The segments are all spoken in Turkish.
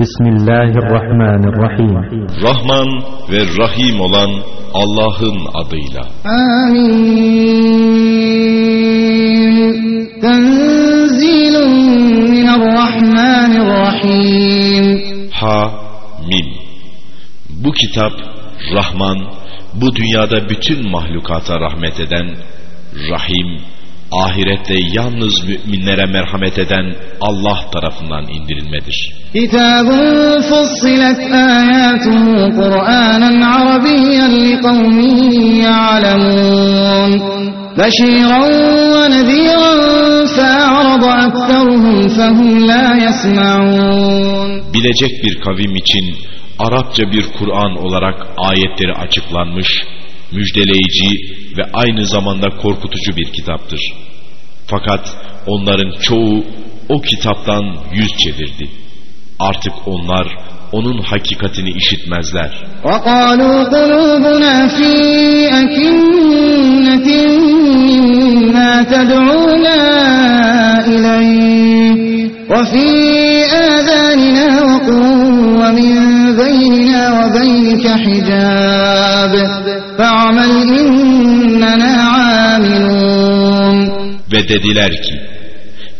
Bismillahirrahmanirrahim. Rahman ve Rahim olan Allah'ın adıyla. Amin. Tenzilun minarrahmanirrahim. Ha Mim. Bu kitap Rahman, bu dünyada bütün mahlukata rahmet eden Rahim, ahirette yalnız müminlere merhamet eden Allah tarafından indirilmedir. Kitabun fussilet ayatuhu Kur'anen Arabiyyen li kavmin ya'lemun. Beşiran ve nediran fe'arada ekteruhum fehum la yesma'un. Bilecek bir kavim için Arapça bir Kur'an olarak ayetleri açıklanmış, müjdeleyici ve aynı zamanda korkutucu bir kitaptır. Fakat onların çoğu o kitaptan yüz çevirdi. Artık onlar onun hakikatini işitmezler. وَقَالُوا قُلُوبُنَا فِي أَكِنَّةٍ مِّمَّا تَدْعُونَا إِلَيْهِ وَفِي آذَانِنَا وَقْرٌ وَمِن بَيْنِنَا وَبَيْنِكَ حِجَابٌ فَاعْمَلْ إِنَّنَا عَامِلُونَ Ve dediler ki,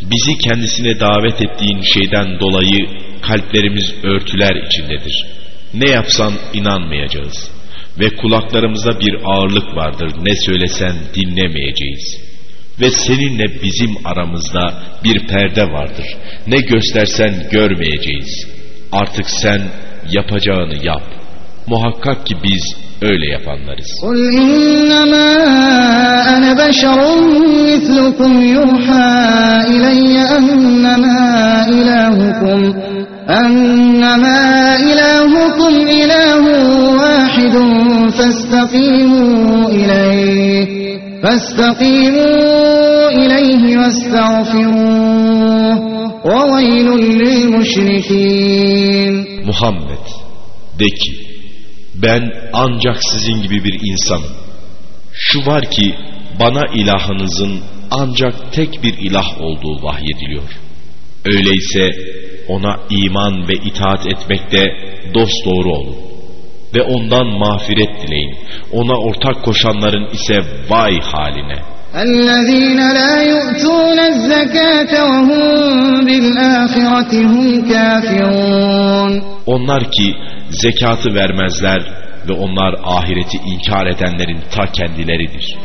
bizi kendisine davet ettiğin şeyden dolayı kalplerimiz örtüler içindedir. Ne yapsan inanmayacağız. Ve kulaklarımızda bir ağırlık vardır. Ne söylesen dinlemeyeceğiz. Ve seninle bizim aramızda bir perde vardır. Ne göstersen görmeyeceğiz. Artık sen yapacağını yap. Muhakkak ki biz öyle yapanlarız. قُلْ إِنَّمَا أَنَا بَشَرٌ مِثْلُكُمْ يُوحَى إِلَيَّ أَنَّمَا إِلَهُكُمْ أَنَّمَا إِلَهُكُمْ إِلَهٌ وَاحِدٌ فَاسْتَقِيمُوا إِلَيْهِ فَاسْتَقِيمُوا إِلَيْهِ وَاسْتَغْفِرُوهُ وَوَيْلٌ لِلْمُشْرِكِينَ Muhammed de ki ben ancak sizin gibi bir insanım. Şu var ki bana ilahınızın ancak tek bir ilah olduğu vahyediliyor. Öyleyse ona iman ve itaat etmekte dost doğru olun. Ve ondan mağfiret dileyin. Ona ortak koşanların ise vay haline. الذين لا Onlar ki zekatı vermezler ve onlar ahireti inkar edenlerin ta kendileridir.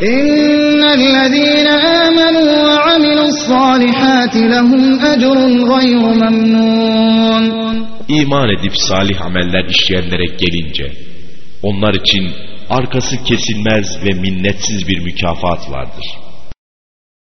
İman edip salih ameller işleyenlere gelince onlar için arkası kesilmez ve minnetsiz bir mükafat vardır.